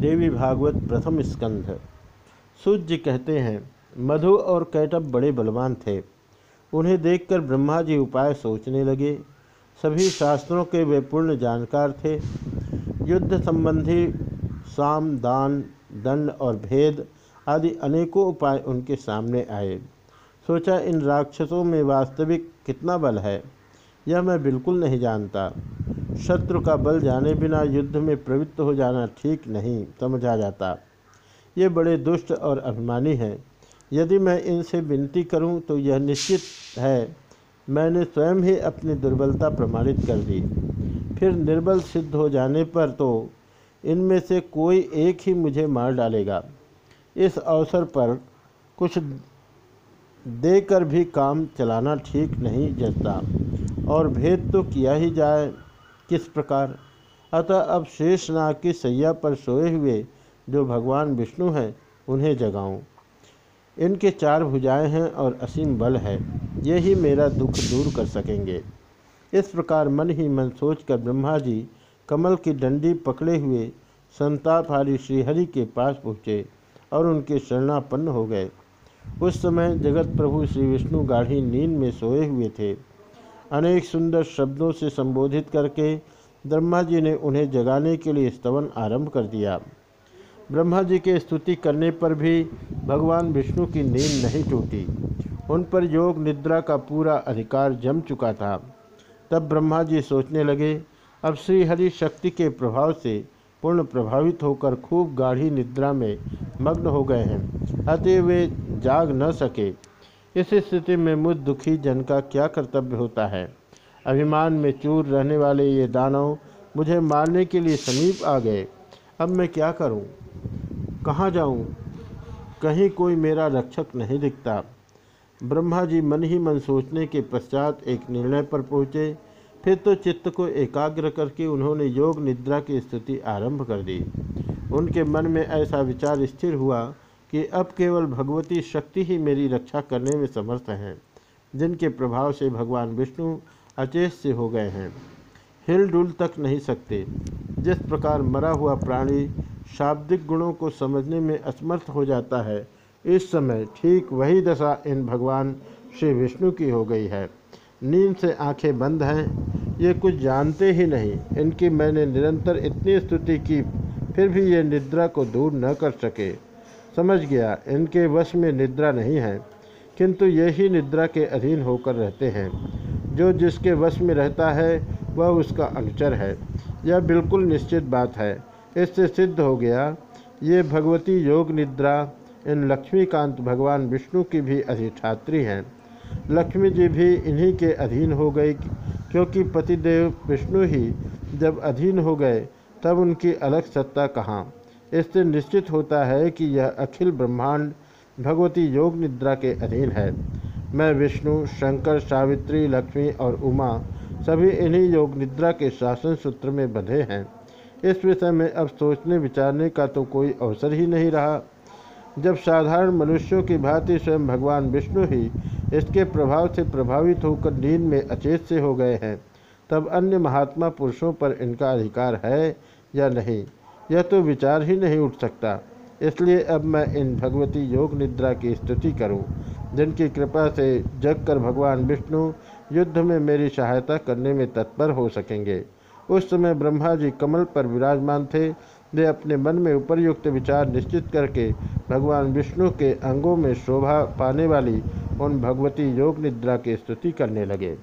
देवी भागवत प्रथम स्कंध। सूर्य कहते हैं, मधु और कैटब बड़े बलवान थे। उन्हें देखकर ब्रह्मा जी उपाय सोचने लगे। सभी शास्त्रों के वे पूर्ण जानकार थे। युद्ध संबंधी साम, दान, दंड और भेद आदि अनेकों उपाय उनके सामने आए। सोचा इन राक्षसों में वास्तविक कितना बल है? यह मैं बिल्कुल नहीं जानता। शत्रु का बल जाने बिना युद्ध में प्रवृत्त हो जाना ठीक नहीं, समझा जाता। ये बड़े दुष्ट और अभिमानी हैं। यदि मैं इनसे विनती करूँ तो यह निश्चित है, मैंने स्वयं ही अपनी दुर्बलता प्रमाणित कर दी। फिर निर्बल सिद्ध हो जाने पर तो इनमें से कोई एक ही मुझे मार डालेगा। इस अवसर पर कुछ देकर भी काम चलाना ठीक नहीं जचता और भेद तो किया ही जाए किस प्रकार। अतः अब शेष नाग की सैया पर सोए हुए जो भगवान विष्णु हैं, उन्हें जगाऊं। इनके चार भुजाएँ हैं और असीम बल है। ये ही मेरा दुख दूर कर सकेंगे। इस प्रकार मन ही मन सोचकर ब्रह्मा जी कमल की डंडी पकड़े हुए संतापहारी श्रीहरि के पास पहुँचे और उनके शरणापन्न हो गए। उस समय जगत प्रभु श्री विष्णु गाढ़ी नींद में सोए हुए थे। अनेक सुंदर शब्दों से संबोधित करके ब्रह्मा जी ने उन्हें जगाने के लिए स्तवन आरंभ कर दिया। ब्रह्मा जी के स्तुति करने पर भी भगवान विष्णु की नींद नहीं टूटी। उन पर योग निद्रा का पूरा अधिकार जम चुका था। तब ब्रह्मा जी सोचने लगे, अब श्री हरि शक्ति के प्रभाव से पूर्ण प्रभावित होकर खूब गाढ़ी निद्रा में मग्न हो गए हैं अतः वे जाग न सके। इस स्थिति में मुझ दुखी जन का क्या कर्तव्य होता है? अभिमान में चूर रहने वाले ये दानव मुझे मारने के लिए समीप आ गए। अब मैं क्या करूँ? कहाँ जाऊँ? कहीं कोई मेरा रक्षक नहीं दिखता। ब्रह्मा जी मन ही मन सोचने के पश्चात एक निर्णय पर पहुँचे। फिर तो चित्त को एकाग्र करके उन्होंने योग निद्रा की स्थिति आरंभ कर दी। उनके मन में ऐसा विचार स्थिर हुआ कि अब केवल भगवती शक्ति ही मेरी रक्षा करने में समर्थ हैं, जिनके प्रभाव से भगवान विष्णु अचेत से हो गए हैं। हिल डुल तक नहीं सकते। जिस प्रकार मरा हुआ प्राणी शाब्दिक गुणों को समझने में असमर्थ हो जाता है, इस समय ठीक वही दशा इन भगवान श्री विष्णु की हो गई है। नींद से आँखें बंद हैं, ये कुछ जानते ही नहीं। इनकी मैंने निरंतर इतनी स्तुति की, फिर भी ये निद्रा को दूर न कर सके। समझ गया, इनके वश में निद्रा नहीं है, किंतु यही निद्रा के अधीन होकर रहते हैं। जो जिसके वश में रहता है, वह उसका अनुचर है। यह बिल्कुल निश्चित बात है। इससे सिद्ध हो गया, ये भगवती योग निद्रा, इन लक्ष्मीकांत भगवान विष्णु की भी अधिष्ठात्री हैं। लक्ष्मी जी भी इन्हीं के अधीन हो गई, क्योंकि पतिदेव विष्णु ही जब अधीन हो गए, तब उनकी अलग सत्ता कहाँ। इससे निश्चित होता है कि यह अखिल ब्रह्मांड भगवती योग निद्रा के अधीन है। मैं विष्णु, शंकर, सावित्री, लक्ष्मी और उमा सभी इन्हीं योग निद्रा के शासन सूत्र में बंधे हैं। इस विषय में अब सोचने विचारने का तो कोई अवसर ही नहीं रहा। जब साधारण मनुष्यों की भांति स्वयं भगवान विष्णु ही इसके प्रभाव से प्रभावित होकर नींद में अचेत से हो गए हैं, तब अन्य महात्मा पुरुषों पर इनका अधिकार है या नहीं? यह तो विचार ही नहीं उठ सकता। इसलिए अब मैं इन भगवती योग निद्रा की स्तुति करूँ, जिनकी कृपा से जग कर भगवान विष्णु युद्ध में मेरी सहायता करने में तत्पर हो सकेंगे। उस समय ब्रह्मा जी कमल पर विराजमान थे। वे अपने मन में उपरयुक्त विचार निश्चित करके भगवान विष्णु के अंगों में शोभा पाने वाली उन भगवती योग निद्रा की स्तुति करने लगे।